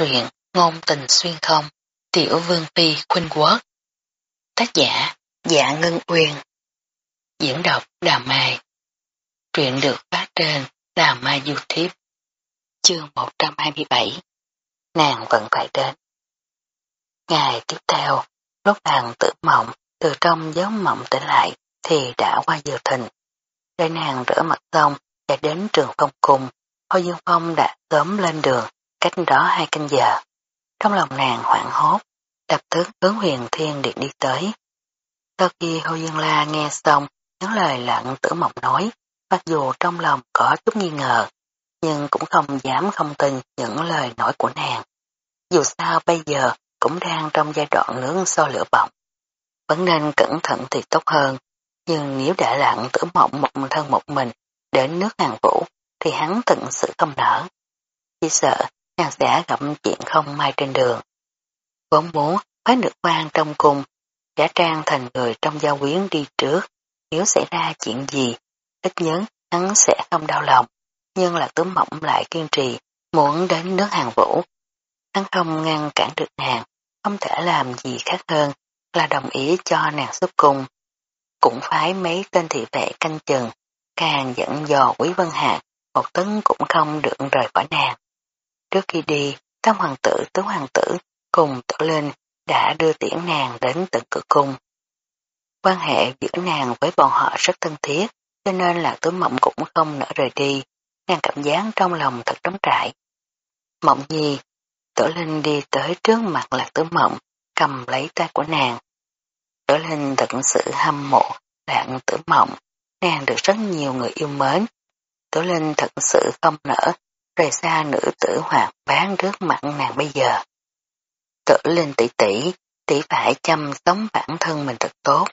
truyện Ngôn tình xuyên không, Tiểu Vương Phi Khuynh Quốc. Tác giả Dạ Ngân Uyên. Diễn đọc Đà Mai. Truyện được phát trên Đà Mai Youtube. Chương 127 Nàng vẫn phải đến. Ngày tiếp theo, lúc nàng tự mộng, từ trong giấc mộng tỉnh lại thì đã qua giờ thình để nàng rửa mặt xong chạy đến trường phong cung Hồ Dương Phong đã sớm lên đường cách đó hai canh giờ. Trong lòng nàng hoảng hốt, lập tức hướng huyền thiên điện đi tới. Sau khi Hồ Dương La nghe xong những lời lặng tử mộng nói, mặc dù trong lòng có chút nghi ngờ, nhưng cũng không dám không tin những lời nói của nàng. Dù sao bây giờ cũng đang trong giai đoạn nướng so lửa bỏng. Vẫn nên cẩn thận thì tốt hơn, nhưng nếu đã lặng tử mộng một thân một mình đến nước hàng vũ thì hắn tận sự không nở. Chỉ sợ nàng sẽ gặp chuyện không may trên đường. Vốn muốn phái nữ quan trong cung, giả trang thành người trong giao quyến đi trước, nếu xảy ra chuyện gì, ít nhất hắn sẽ không đau lòng, nhưng là tướng mỏng lại kiên trì, muốn đến nước hàng vũ. Hắn không ngăn cản được nàng, không thể làm gì khác hơn là đồng ý cho nàng xuất cung. Cũng phái mấy tên thị vệ canh chừng, càng dẫn dò quý vân hạt, một tấn cũng không được rời khỏi nàng. Trước khi đi, tam hoàng tử, tứ hoàng tử cùng tổ lên đã đưa tiễn nàng đến tận cửa cung. Quan hệ giữa nàng với bọn họ rất thân thiết, cho nên là tứ mộng cũng không nỡ rời đi, nàng cảm giác trong lòng thật trống trải. Mộng gì? Tổ linh đi tới trước mặt lạc tứ mộng, cầm lấy tay của nàng. Tổ linh thật sự hâm mộ lạc tử mộng, nàng được rất nhiều người yêu mến. Tổ linh thật sự không nỡ rời xa nữ tử hoạt bán rước mặt nàng bây giờ. Tử linh tỷ tỷ, tỷ phải chăm sống bản thân mình thật tốt.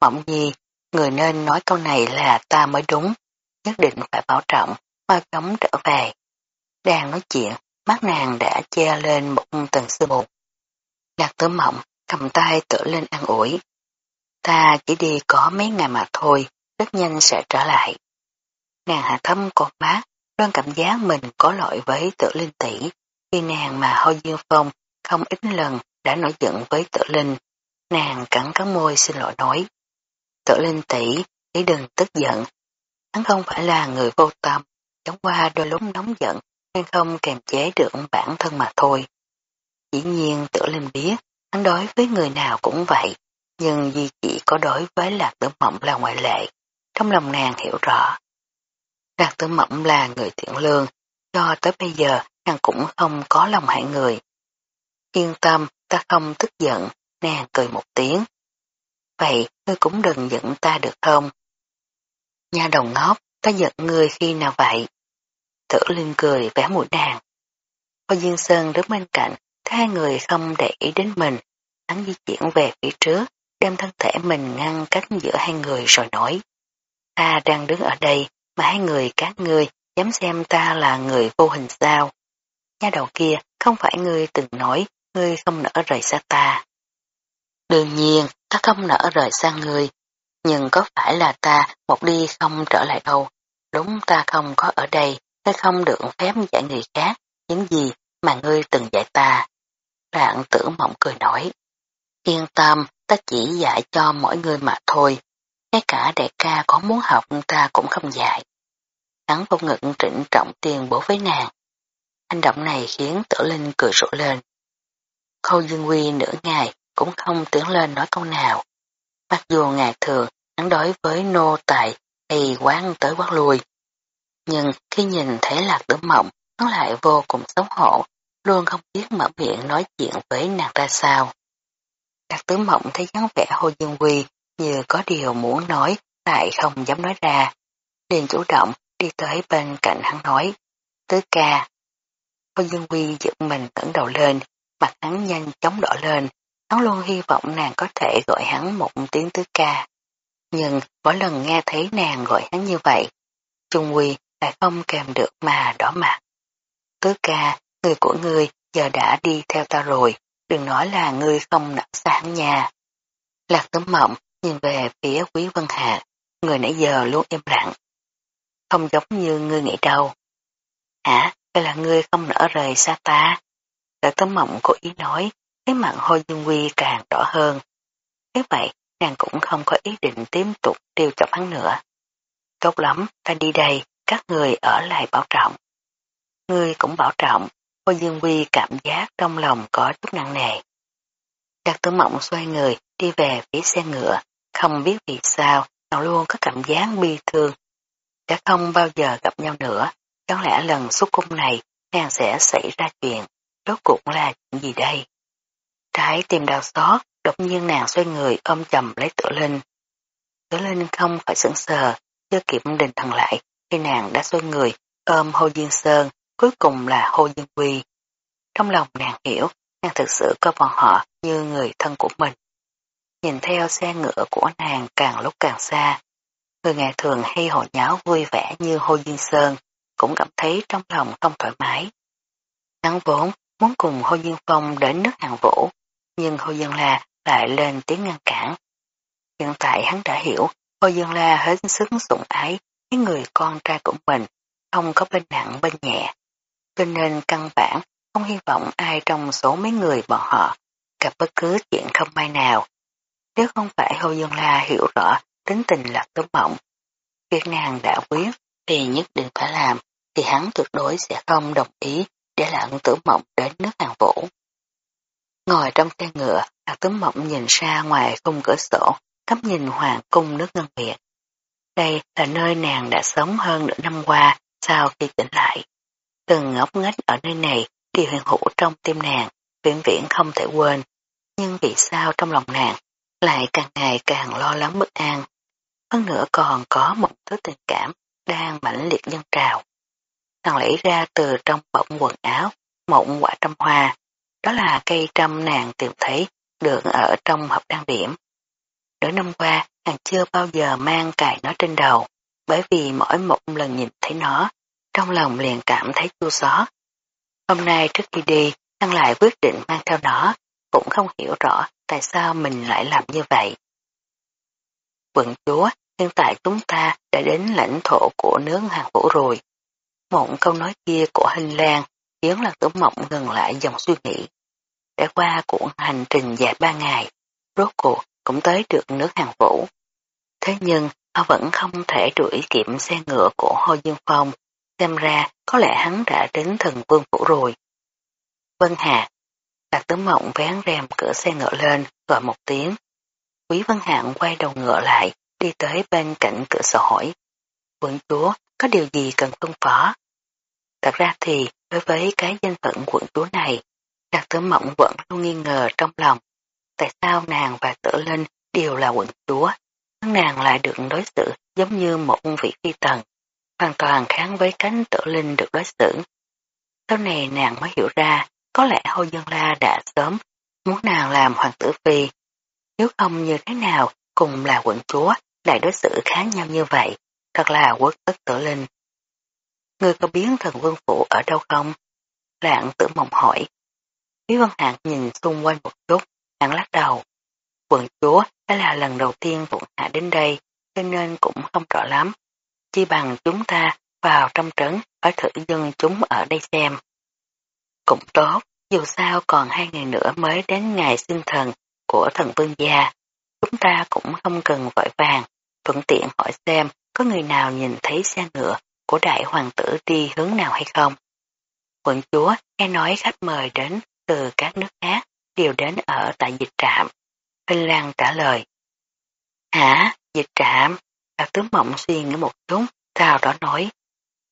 Mộng nhi, người nên nói câu này là ta mới đúng, nhất định phải bảo trọng, mau chóng trở về. Đang nói chuyện, mắt nàng đã che lên một tầng sương mù. Lạc tử mộng, cầm tay tử lên an ủi. Ta chỉ đi có mấy ngày mà thôi, rất nhanh sẽ trở lại. Nàng hạ thâm con mát, Loan cảm giác mình có lỗi với tự linh tỷ, khi nàng mà Hôi Dương Phong không ít lần đã nổi giận với tự linh. Nàng cắn cắn môi xin lỗi nói. Tự linh tỷ, ý đừng tức giận. Hắn không phải là người vô tâm, chẳng qua đôi lúc nóng giận nên không kềm chế được bản thân mà thôi. Dĩ nhiên tự linh biết, hắn đối với người nào cũng vậy, nhưng vì chỉ có đối với lạc tử mộng là ngoại lệ. Trong lòng nàng hiểu rõ, Lạc tử mộng là người thiện lương, cho tới bây giờ nàng cũng không có lòng hại người. Yên tâm, ta không tức giận, nàng cười một tiếng. Vậy, ngươi cũng đừng giận ta được không? Nhà đồng ngốc, ta giận ngươi khi nào vậy? Tử Linh cười vẽ mũi nàng. Cô Duyên Sơn đứng bên cạnh, hai người không để ý đến mình, hắn di chuyển về phía trước, đem thân thể mình ngăn cách giữa hai người rồi nói. Ta đang đứng ở đây, mà hai người các ngươi dám xem ta là người vô hình sao. Nha đầu kia không phải ngươi từng nói ngươi không nỡ rời xa ta. Đương nhiên ta không nỡ rời xa ngươi, nhưng có phải là ta một đi không trở lại đâu. Đúng ta không có ở đây, ngươi không được phép dạy người khác những gì mà ngươi từng dạy ta. Rạng tử mộng cười nói. Yên tâm, ta chỉ dạy cho mỗi người mà thôi, ngay cả đại ca có muốn học ta cũng không dạy. Hắn vô ngực trịnh trọng tiền bố với nàng. Hành động này khiến tử linh cười rộ lên. Khâu Dương Quy nửa ngày cũng không tiến lên nói câu nào. Mặc dù ngày thường hắn đối với nô tài hay quán tới quát lui. Nhưng khi nhìn thấy lạc tử mộng, hắn lại vô cùng xấu hổ, luôn không biết mở miệng nói chuyện với nàng ra sao. Lạc tử mộng thấy dáng vẻ Hồ Dương Quy như có điều muốn nói lại không dám nói ra. liền chủ động đi tới bên cạnh hắn nói, tứ ca. Phương Dương Quy giật mình ngẩng đầu lên, mặt hắn nhanh chóng đỏ lên, hắn luôn hy vọng nàng có thể gọi hắn một tiếng tứ ca. Nhưng mỗi lần nghe thấy nàng gọi hắn như vậy, Trung Quy lại không kèm được mà đỏ mặt. Tứ ca, người của ngươi giờ đã đi theo ta rồi, đừng nói là ngươi không nặng sáng nhà. Lạc tấm mộng nhìn về phía quý vân hạ, người nãy giờ luôn im lặng. Không giống như ngươi nghĩ đâu. Hả, đây là ngươi không nỡ rời xa ta, Đợi tấm mộng cố ý nói, cái mặt hôi dương quy càng rõ hơn. Thế vậy, nàng cũng không có ý định tiếp tục tiêu chọc hắn nữa. Tốt lắm, ta đi đây, các người ở lại bảo trọng. Ngươi cũng bảo trọng, hôi dương quy cảm giác trong lòng có chút nặng nề. Đặc tử mộng xoay người, đi về phía xe ngựa, không biết vì sao, nàng luôn có cảm giác bi thương. Đã không bao giờ gặp nhau nữa, chẳng lẽ lần xuất cung này nàng sẽ xảy ra chuyện, rốt cuộc là chuyện gì đây? Trái tim đau xót, đột nhiên nàng xoay người ôm chầm lấy tử linh. Tử linh không phải sững sờ, chưa kịp định thần lại, khi nàng đã xoay người ôm Hồ Diên Sơn, cuối cùng là Hồ Diên Quy. Trong lòng nàng hiểu, nàng thực sự coi bọn họ như người thân của mình. Nhìn theo xe ngựa của nàng càng lúc càng xa, người ngày thường hay hội nháo vui vẻ như Hồ Duyên Sơn, cũng cảm thấy trong lòng không thoải mái. Hắn vốn muốn cùng Hồ Duyên Phong đến nước hàng vũ, nhưng Hồ Duyên La lại lên tiếng ngăn cản. Hiện tại hắn đã hiểu, Hồ Duyên La hết sức sủng ái cái người con trai của mình, không có bên nặng bên nhẹ. Cho nên căn bản không hy vọng ai trong số mấy người bọn họ gặp bất cứ chuyện không may nào. Nếu không phải Hồ Dương La hiểu rõ tính tình lạc tấm mộng, việc nàng đã quyết thì nhất định phải làm, thì hắn tuyệt đối sẽ không đồng ý để lặn tử mộng đến nước hàng vũ. Ngồi trong xe ngựa, lạc tướng mộng nhìn ra ngoài khung cửa sổ, cắm nhìn hoàng cung nước ngân việt. Đây là nơi nàng đã sống hơn nửa năm qua sau khi tỉnh lại. Từng ngốc nghếch ở nơi này đều hiện hữu trong tim nàng, viễn viễn không thể quên. Nhưng vì sao trong lòng nàng lại càng ngày càng lo lắng bất an. Hơn nữa còn có một thứ tình cảm đang mãnh liệt dâng trào. Nàng lấy ra từ trong bọng quần áo một quả trăm hoa. Đó là cây trăm nàng tìm thấy được ở trong hộp đăng điểm. Nửa năm qua, nàng chưa bao giờ mang cài nó trên đầu, bởi vì mỗi một lần nhìn thấy nó, trong lòng liền cảm thấy chua xót. Hôm nay trước khi đi, nàng lại quyết định mang theo nó, cũng không hiểu rõ tại sao mình lại làm như vậy. Quận chúa, hiện tại chúng ta đã đến lãnh thổ của nước hàng vũ rồi. Một câu nói kia của hình lan khiến là tử mộng ngừng lại dòng suy nghĩ. Đã qua cuộc hành trình dài ba ngày, rốt cuộc cũng tới được nước hàng vũ. Thế nhưng họ vẫn không thể đuổi kịp xe ngựa của Hồ Dương Phong, xem ra có lẽ hắn đã đến thần vương phủ rồi. Vân hà. Lạc Tứ Mộng vén rèm cửa xe ngựa lên, gọi một tiếng. Quý văn Hạng quay đầu ngựa lại, đi tới bên cạnh cửa sổ hỏi. Quận chúa, có điều gì cần phân phó? Thật ra thì, đối với cái danh phận quận chúa này, Lạc tướng Mộng vẫn luôn nghi ngờ trong lòng. Tại sao nàng và Tử Linh đều là quận chúa, nàng lại được đối xử giống như một vị phi tần, hoàn toàn kháng với cánh Tử Linh được đối xử. Sau này nàng mới hiểu ra, có lẽ Hồ Dân La đã sớm muốn nàng làm hoàng tử phi. Nếu không như thế nào, cùng là quận chúa, lại đối xử khá nhau như vậy, thật là quốc tức Tử Linh. Ngươi có biến thần vương phủ ở đâu không? Lạng tử mộng hỏi. Lý Văn Hạng nhìn xung quanh một chút, hắn lắc đầu. Quận chúa đã là lần đầu tiên phụng Hạ đến đây, cho nên cũng không rõ lắm. Chỉ bằng chúng ta vào trong trấn phải thử dân chúng ở đây xem. Cũng tốt, dù sao còn hai ngày nữa mới đến ngày sinh thần của thần vương gia. Chúng ta cũng không cần vội vàng, thuận tiện hỏi xem có người nào nhìn thấy xe ngựa của đại hoàng tử đi hướng nào hay không. Quận chúa nghe nói khách mời đến từ các nước khác đều đến ở tại dịch trạm. Hình Lan trả lời. Hả? Dịch trạm? Lạc tướng mộng suy nghĩ một chút, sau đó nói.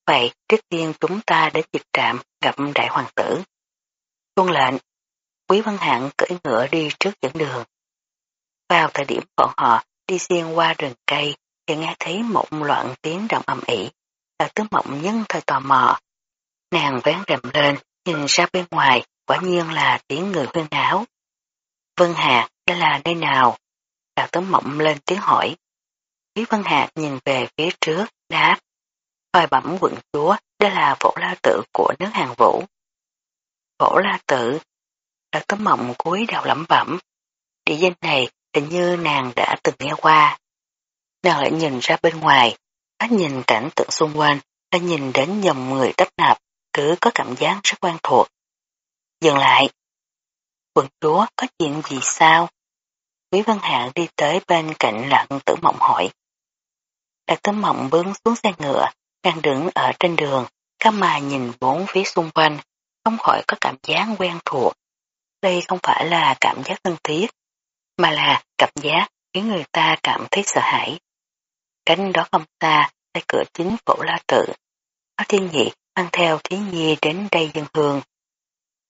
Vậy trước tiên chúng ta đến dịch trạm gặp đại hoàng tử. Tuân lệnh, Quý Văn Hạng cưỡi ngựa đi trước dẫn đường. Vào thời điểm bọn họ đi xuyên qua rừng cây thì nghe thấy một loạn tiếng động ầm ĩ. Là tướng mộng nhân thời tò mò. Nàng vén rèm lên, nhìn ra bên ngoài, quả nhiên là tiếng người huyên áo. Vân Hạc, đây là nơi nào? Đào tấm mộng lên tiếng hỏi. Quý Vân Hạc nhìn về phía trước, đáp. Hoài bẩm quận chúa, đây là phổ la tự của nước hàng vũ. Phổ la tự, là tấm mộng cuối đầu lẩm bẩm. Địa danh này hình như nàng đã từng nghe qua. Nàng lại nhìn ra bên ngoài, ta nhìn cảnh tượng xung quanh, ta nhìn đến dòng người tấp nạp cứ có cảm giác rất quen thuộc. dừng lại. Quận chúa có chuyện gì sao? Quý Văn Hạng đi tới bên cạnh lặng tử mộng hỏi. Lạc tử mộng bướng xuống xe ngựa, đang đứng ở trên đường, cắm mà nhìn bốn phía xung quanh, không khỏi có cảm giác quen thuộc. Đây không phải là cảm giác thân thiết, mà là cảm giác khiến người ta cảm thấy sợ hãi. Cánh đó không xa, tại cửa chính phổ la tự. Có thiên nhị mang theo thí nhi đến đây dân hương.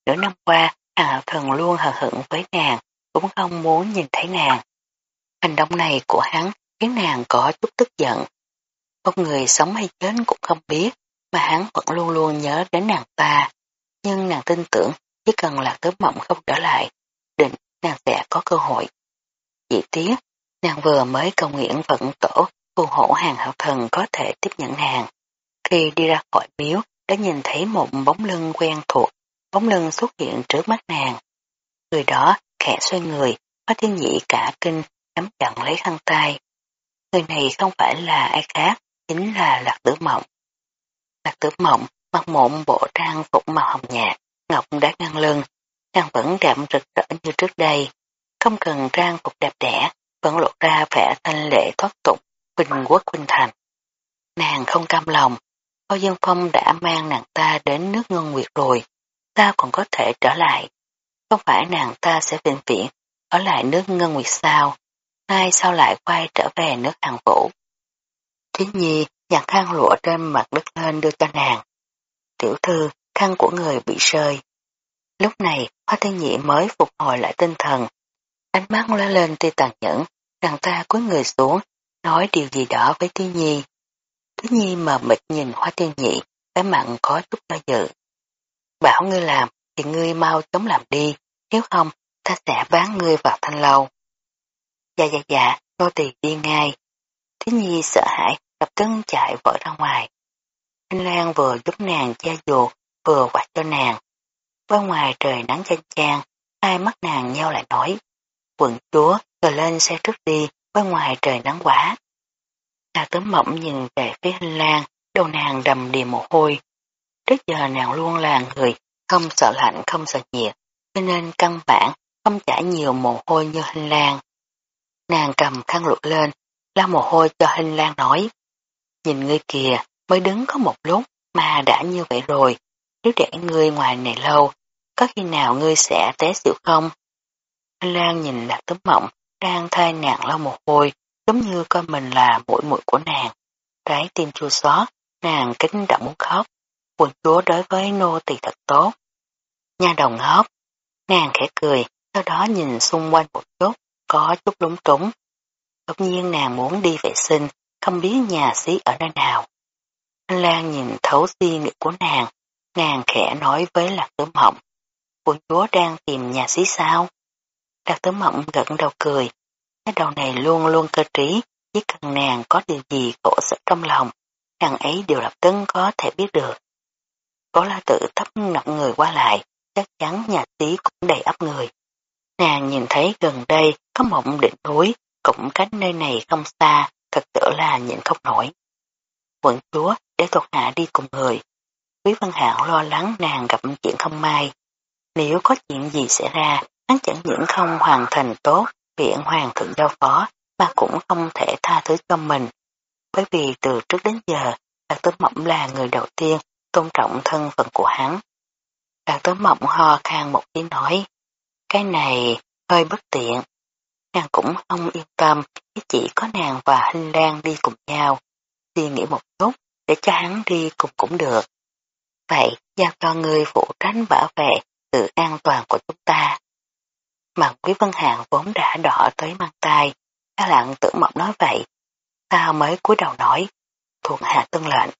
Nửa năm qua, hàng hạo thần luôn hờ hững với nàng, cũng không muốn nhìn thấy nàng. Hành động này của hắn khiến nàng có chút tức giận. Một người sống hay chết cũng không biết, mà hắn vẫn luôn luôn nhớ đến nàng ta. Nhưng nàng tin tưởng chỉ cần là tớ mộng không trở lại, định nàng sẽ có cơ hội. Chỉ tiếc, nàng vừa mới cầu nguyện vận tổ phù hộ hàng hậu thần có thể tiếp nhận nàng. Khi đi ra khỏi miếu, đã nhìn thấy một bóng lưng quen thuộc, bóng lưng xuất hiện trước mắt nàng. Người đó khẽ xoay người, hoa thiên nhị cả kinh, nắm chặn lấy khăn tay. Người này không phải là ai khác, chính là Lạc Tử Mộng. Lạc Tử Mộng mặc một bộ trang phục màu hồng nhạt, ngọc đã ngăn lưng, nàng vẫn đẹp rực rỡ như trước đây. Không cần trang phục đẹp đẽ, vẫn lộ ra vẻ thanh lệ thoát tục, bình quốc huynh thành. Nàng không cam lòng, Âu Dương Phong đã mang nàng ta đến nước ngân nguyệt rồi, ta còn có thể trở lại? Không phải nàng ta sẽ vĩnh viễn ở lại nước ngân nguyệt sao? nay sao lại quay trở về nước hàng vũ? Thí Nhi nhặt khăn lụa trên mặt đất lên đưa cho nàng. Tiểu thư, khăn của người bị rơi. Lúc này, Hoa Thiên Nhị mới phục hồi lại tinh thần. Ánh mắt lóe lên tia tàn nhẫn, nàng ta cúi người xuống, nói điều gì đó với Thí Nhi. Thí Nhi mờ mịt nhìn Hoa Thiên Nhị, cái mặn có chút do dự. Bảo ngươi làm, thì ngươi mau chống làm đi, nếu không, ta sẽ bán ngươi vào thanh lâu. Dạ dạ dạ, nô tỳ đi ngay thế Nhi sợ hãi, lập tức chạy vội ra ngoài. Anh Lan vừa giúp nàng che dù, vừa quạt cho nàng. Bên ngoài trời nắng chanh chang, hai mắt nàng nhau lại nói. Quận chúa, rồi lên xe trước đi, bên ngoài trời nắng quá. Hà tấm mộng nhìn về phía hình lan, đầu nàng đầm đìa mồ hôi. Trước giờ nàng luôn là người không sợ lạnh không sợ nhiệt, cho nên căn bản không chảy nhiều mồ hôi như hình lan. Nàng cầm khăn lụa lên, lau mồ hôi cho hình lan nói. Nhìn ngươi kìa, mới đứng có một lúc mà đã như vậy rồi, nếu để ngươi ngoài này lâu, có khi nào ngươi sẽ té xỉu không? Hình Lan nhìn lạc tấm mộng, đang thay nàng lau mồ hôi, giống như coi mình là mũi mũi của nàng. Trái tim chua xót, nàng kính đã muốn khóc. Quần chúa đối với nô tỳ thật tốt. Nha đồng ngốc, nàng khẽ cười, sau đó nhìn xung quanh một chút, có chút lúng túng. Đột nhiên nàng muốn đi vệ sinh, không biết nhà xí ở nơi nào. Anh Lan nhìn thấu suy nghĩ của nàng, nàng khẽ nói với Lạc Tử Mộng. "Cô chúa đang tìm nhà xí sao? Lạc Tử Mộng gật đầu cười, cái đầu này luôn luôn cơ trí, chỉ cần nàng có điều gì khổ sở trong lòng, nàng ấy đều lập tức có thể biết được. Có la tự thấp nặng người qua lại, chắc chắn nhà sĩ cũng đầy ấp người. Nàng nhìn thấy gần đây có một đỉnh núi, cũng cách nơi này không xa, thật sự là nhịn không nổi. Quận chúa để thuộc hạ đi cùng người. Quý Văn Hạo lo lắng nàng gặp chuyện không may. Nếu có chuyện gì xảy ra, hắn chẳng những không hoàn thành tốt viện hoàng thượng giao phó mà cũng không thể tha thứ cho mình. Bởi vì từ trước đến giờ, Lạc Tứ Mộng là người đầu tiên tôn trọng thân phận của hắn. Lạc Tứ Mộng ho khan một tiếng nói, cái này hơi bất tiện. Nàng cũng không yên tâm, chỉ có nàng và Hinh Lan đi cùng nhau. Suy nghĩ một chút, để cho hắn đi cùng cũng được. Vậy, giao cho người phụ trách bảo vệ sự an toàn của chúng ta. Mặt Quý Vân Hạng vốn đã đỏ tới mang tay, ta lặng tưởng mộng nói vậy. ta mới cúi đầu nói, thuộc hạ tân lệnh.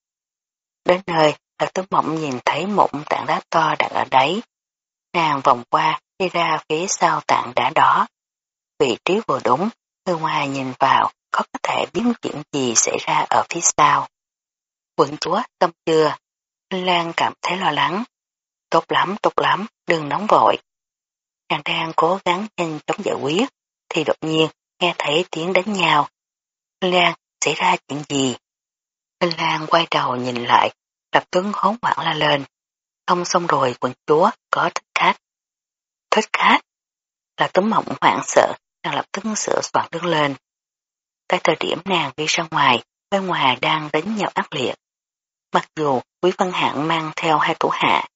Đến nơi, Lạc Tướng Mộng nhìn thấy một tảng đá to đặt ở đấy. Nàng vòng qua, đi ra phía sau tảng đá đó. Vị trí vừa đúng, người ngoài nhìn vào, có có thể biết chuyện gì xảy ra ở phía sau. Quận chúa, tâm chưa? Lan cảm thấy lo lắng. Tốt lắm, tốt lắm, đừng nóng vội. Nàng đang cố gắng nhanh chóng giải quyết, thì đột nhiên nghe thấy tiếng đánh nhau. Lan, xảy ra chuyện gì? Lan quay đầu nhìn lại, lập tức hốt hoảng la lên. Không xong rồi quận chúa có thích khách. Thích khách? Là tấm mộng hoảng sợ, nàng lập tức sửa soạn đứng lên. Tại thời điểm nàng đi ra ngoài, bên ngoài đang đánh nhau ác liệt. Mặc dù Quý Văn Hạng mang theo hai thủ hạ,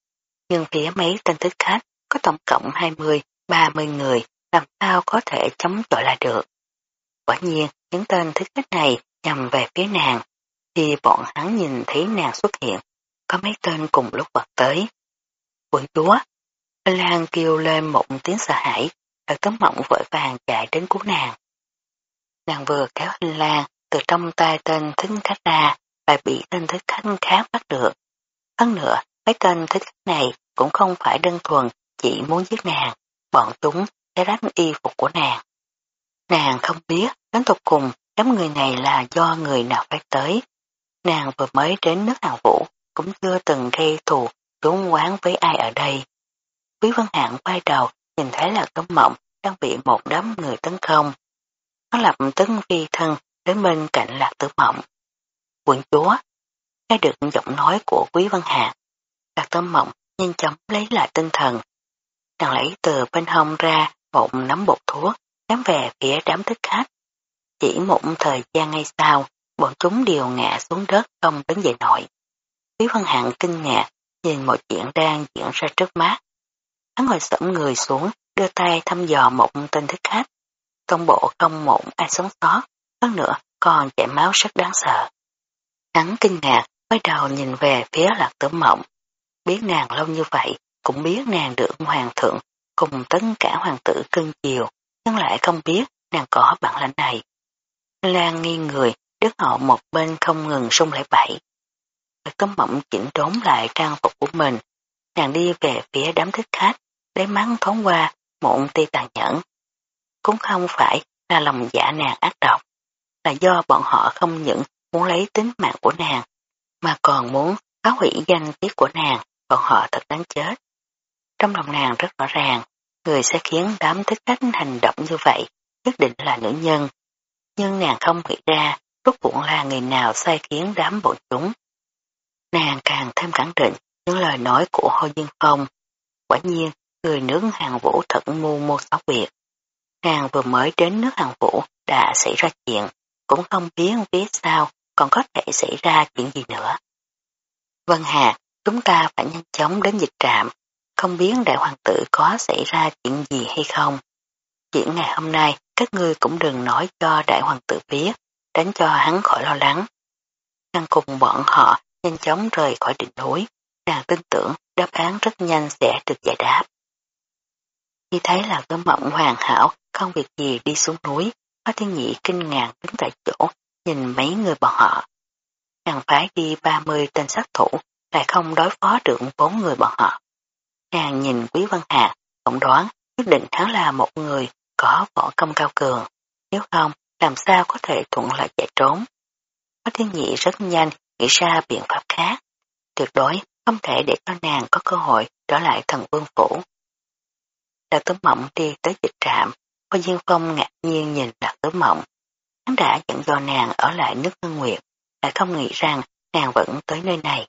nhưng phía mấy tên thích khách có tổng cộng 20, 30 người, làm sao có thể chống chọi lại được. Quả nhiên, những tên thích khách này nhằm về phía nàng, thì bọn hắn nhìn thấy nàng xuất hiện, có mấy tên cùng lúc vọt tới. Quỷ chúa! Lan kêu lên một tiếng sợ hãi, ở tấm mộng vội vàng chạy đến cứu nàng. Nàng vừa kéo hình lan từ trong tay tên thính khách ra, lại bị tên thích khách khác bắt được. Hơn nữa, mấy tên thích khách này cũng không phải đơn thuần chỉ muốn giết nàng, bọn chúng sẽ rách y phục của nàng. Nàng không biết đến tục cùng đám người này là do người nào phải tới. Nàng vừa mới đến nước hàng vũ, cũng chưa từng gây thù trốn quán với ai ở đây. Quý Văn Hạng quay đầu nhìn thấy là cấm mộng đang bị một đám người tấn công. Nó lập tức phi thân đến bên cạnh lạc tử mộng. Quận chúa, nghe được giọng nói của Quý Văn Hạng, lạc tử mộng nhanh chóng lấy lại tinh thần. Nàng lấy từ bên hông ra một nắm bột thuốc, ném về phía đám thích khách. Chỉ một thời gian ngay sau, bọn chúng đều ngã xuống đất không đứng dậy nổi. Quý Văn Hạng kinh ngạc nhìn mọi chuyện đang diễn ra trước mắt. Hắn ngồi sẫm người xuống, đưa tay thăm dò một tên thích khách. công bộ không một ai sống sót, hơn nữa còn chảy máu rất đáng sợ. Hắn kinh ngạc, quay đầu nhìn về phía lạc tử mộng. Biết nàng lâu như vậy, cũng biết nàng được hoàng thượng cùng tất cả hoàng tử cưng chiều, nhưng lại không biết nàng có bản lãnh này. Lan nghi người, đứt họ một bên không ngừng sung lại bẫy. Lạc tử mộng chỉnh trốn lại trang phục của mình, nàng đi về phía đám thích khách, lấy mắng thoáng qua một tia tàn nhẫn. Cũng không phải là lòng dạ nàng ác độc, là do bọn họ không những muốn lấy tính mạng của nàng, mà còn muốn phá hủy danh tiết của nàng, bọn họ thật đáng chết. Trong lòng nàng rất rõ ràng, người sẽ khiến đám thích khách hành động như vậy, nhất định là nữ nhân. Nhưng nàng không nghĩ ra, rốt cuộc là người nào sai khiến đám bọn chúng. Nàng càng thêm khẳng định những lời nói của Hồ Dương Phong. Quả nhiên, người nước hàng vũ thật mưu mô xáo việc. Nàng vừa mới đến nước hàng vũ đã xảy ra chuyện, cũng không biết biết sao còn có thể xảy ra chuyện gì nữa. Vân Hà, chúng ta phải nhanh chóng đến dịch trạm, không biết đại hoàng tử có xảy ra chuyện gì hay không. Chuyện ngày hôm nay các ngươi cũng đừng nói cho đại hoàng tử biết, tránh cho hắn khỏi lo lắng. Ngăn cùng bọn họ nhanh chóng rời khỏi đỉnh núi, nàng tin tưởng đáp án rất nhanh sẽ được giải đáp. Khi thấy là cái mộng hoàn hảo, không việc gì đi xuống núi, Hoa Thiên Nhị kinh ngạc đứng tại chỗ, nhìn mấy người bọn họ. Nàng phải đi 30 tên sát thủ, lại không đối phó được bốn người bọn họ. Nàng nhìn Quý Văn Hà, tổng đoán nhất định hắn là một người có võ công cao cường, nếu không làm sao có thể thuận lợi chạy trốn. Hoa Thiên Nhị rất nhanh nghĩ ra biện pháp khác, tuyệt đối không thể để cho nàng có cơ hội trở lại thần vương phủ. Lạc Tử Mộng đi tới dịch trạm, Hoa Diên Phong ngạc nhiên nhìn Lạc Tử Mộng. Hắn đã dẫn do nàng ở lại nước Ngân Nguyệt, lại không nghĩ rằng nàng vẫn tới nơi này.